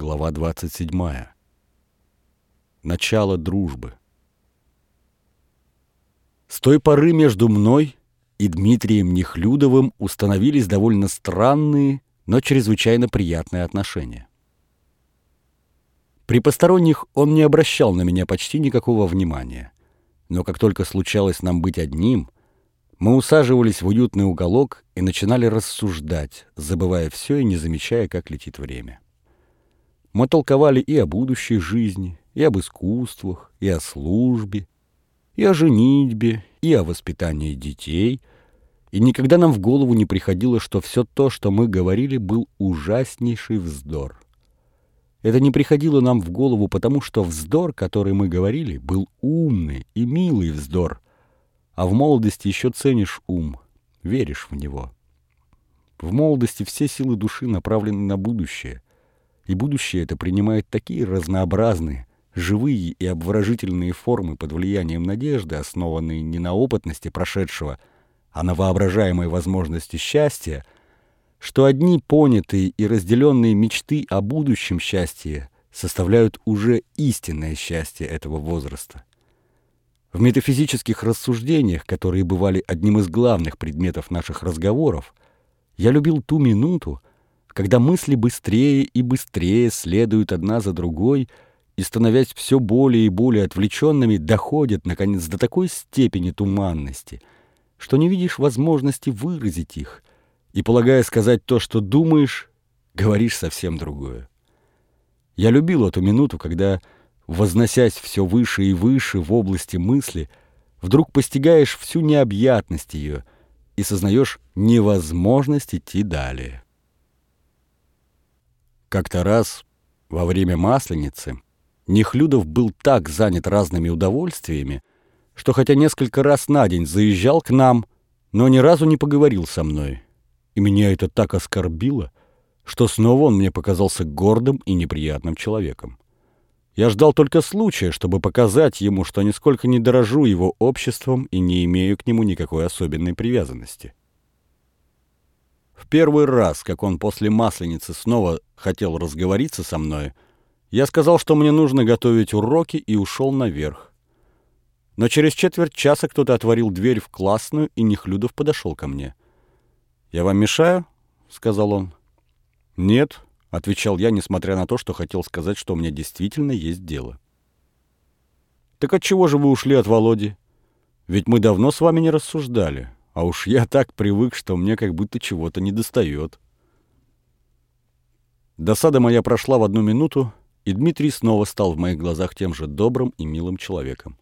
Глава 27. Начало дружбы. С той поры между мной и Дмитрием Нехлюдовым установились довольно странные, но чрезвычайно приятные отношения. При посторонних он не обращал на меня почти никакого внимания. Но как только случалось нам быть одним, мы усаживались в уютный уголок и начинали рассуждать, забывая все и не замечая, как летит время. Мы толковали и о будущей жизни, и об искусствах, и о службе, и о женитьбе, и о воспитании детей, и никогда нам в голову не приходило, что все то, что мы говорили, был ужаснейший вздор. Это не приходило нам в голову, потому что вздор, который мы говорили, был умный и милый вздор. А в молодости еще ценишь ум, веришь в него. В молодости все силы души направлены на будущее. И будущее это принимает такие разнообразные, живые и обворожительные формы под влиянием надежды, основанные не на опытности прошедшего, а на воображаемой возможности счастья — что одни понятые и разделенные мечты о будущем счастье составляют уже истинное счастье этого возраста. В метафизических рассуждениях, которые бывали одним из главных предметов наших разговоров, я любил ту минуту, когда мысли быстрее и быстрее следуют одна за другой и, становясь все более и более отвлеченными, доходят, наконец, до такой степени туманности, что не видишь возможности выразить их – и, полагая сказать то, что думаешь, говоришь совсем другое. Я любил эту минуту, когда, возносясь все выше и выше в области мысли, вдруг постигаешь всю необъятность ее и сознаешь невозможность идти далее. Как-то раз, во время Масленицы, Нехлюдов был так занят разными удовольствиями, что хотя несколько раз на день заезжал к нам, но ни разу не поговорил со мной и меня это так оскорбило, что снова он мне показался гордым и неприятным человеком. Я ждал только случая, чтобы показать ему, что нисколько не дорожу его обществом и не имею к нему никакой особенной привязанности. В первый раз, как он после Масленицы снова хотел разговориться со мной, я сказал, что мне нужно готовить уроки, и ушел наверх. Но через четверть часа кто-то отворил дверь в классную, и Нехлюдов подошел ко мне. «Я вам мешаю?» — сказал он. «Нет», — отвечал я, несмотря на то, что хотел сказать, что у меня действительно есть дело. «Так от чего же вы ушли от Володи? Ведь мы давно с вами не рассуждали, а уж я так привык, что мне как будто чего-то недостает». Досада моя прошла в одну минуту, и Дмитрий снова стал в моих глазах тем же добрым и милым человеком.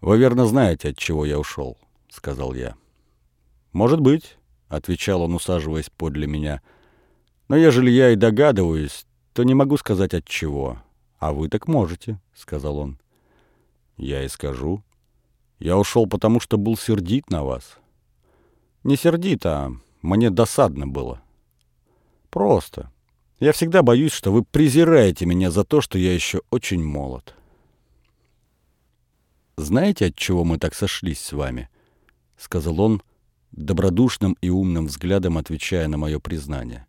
«Вы верно знаете, от чего я ушел», — сказал я. «Может быть». — отвечал он, усаживаясь подле меня. «Но ежели я и догадываюсь, то не могу сказать от чего. А вы так можете», — сказал он. «Я и скажу. Я ушел, потому что был сердит на вас». «Не сердит, а мне досадно было». «Просто. Я всегда боюсь, что вы презираете меня за то, что я еще очень молод». «Знаете, от чего мы так сошлись с вами?» — сказал он, добродушным и умным взглядом отвечая на мое признание.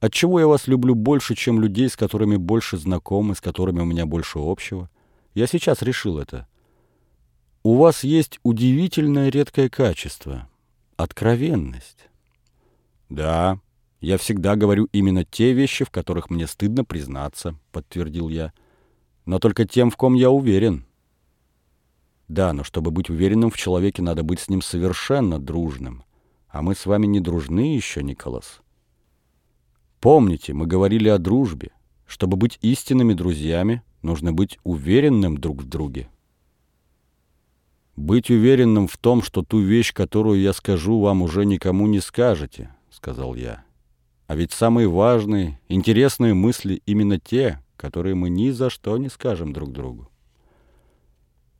Отчего я вас люблю больше, чем людей, с которыми больше знакомы, с которыми у меня больше общего? Я сейчас решил это. У вас есть удивительное редкое качество — откровенность. Да, я всегда говорю именно те вещи, в которых мне стыдно признаться, — подтвердил я. Но только тем, в ком я уверен. Да, но чтобы быть уверенным в человеке, надо быть с ним совершенно дружным. А мы с вами не дружны еще, Николас. Помните, мы говорили о дружбе. Чтобы быть истинными друзьями, нужно быть уверенным друг в друге. «Быть уверенным в том, что ту вещь, которую я скажу, вам уже никому не скажете», — сказал я. «А ведь самые важные, интересные мысли именно те, которые мы ни за что не скажем друг другу.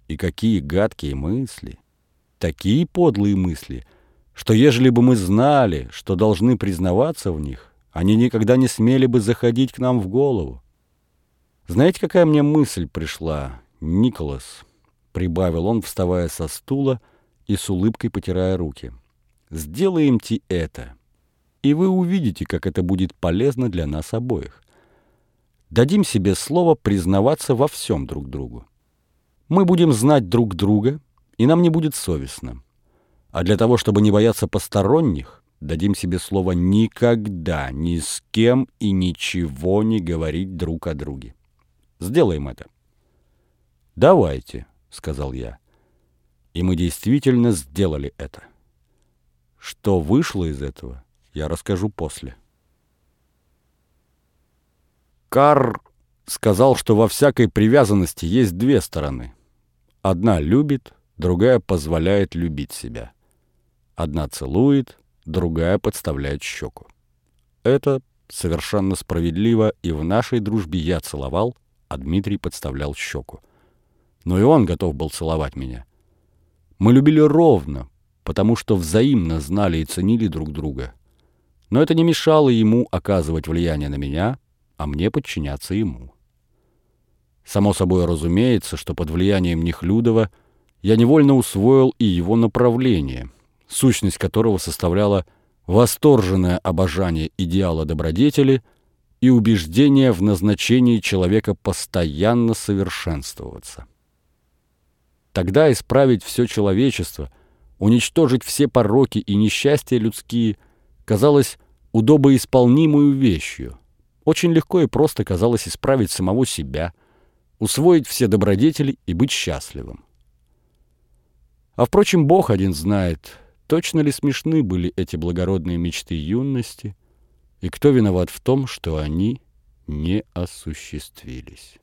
И какие гадкие мысли! Такие подлые мысли, что ежели бы мы знали, что должны признаваться в них, они никогда не смели бы заходить к нам в голову. Знаете, какая мне мысль пришла, Николас? Прибавил он, вставая со стула и с улыбкой потирая руки. Сделаемте это, и вы увидите, как это будет полезно для нас обоих. дадим себе слово признаваться во всем друг другу. Мы будем знать друг друга, и нам не будет совестно. А для того, чтобы не бояться посторонних, дадим себе слово никогда ни с кем и ничего не говорить друг о друге. Сделаем это. «Давайте», — сказал я. И мы действительно сделали это. Что вышло из этого, я расскажу после. Карр сказал, что во всякой привязанности есть две стороны. Одна любит, другая позволяет любить себя. Одна целует, другая подставляет щеку. Это совершенно справедливо, и в нашей дружбе я целовал, а Дмитрий подставлял щеку. Но и он готов был целовать меня. Мы любили ровно, потому что взаимно знали и ценили друг друга. Но это не мешало ему оказывать влияние на меня, а мне подчиняться ему. Само собой разумеется, что под влиянием Нехлюдова я невольно усвоил и его направление, сущность которого составляла восторженное обожание идеала добродетели и убеждение в назначении человека постоянно совершенствоваться. Тогда исправить все человечество, уничтожить все пороки и несчастья людские казалось удобоисполнимую вещью. Очень легко и просто казалось исправить самого себя, усвоить все добродетели и быть счастливым. А впрочем, Бог один знает, точно ли смешны были эти благородные мечты юности, и кто виноват в том, что они не осуществились.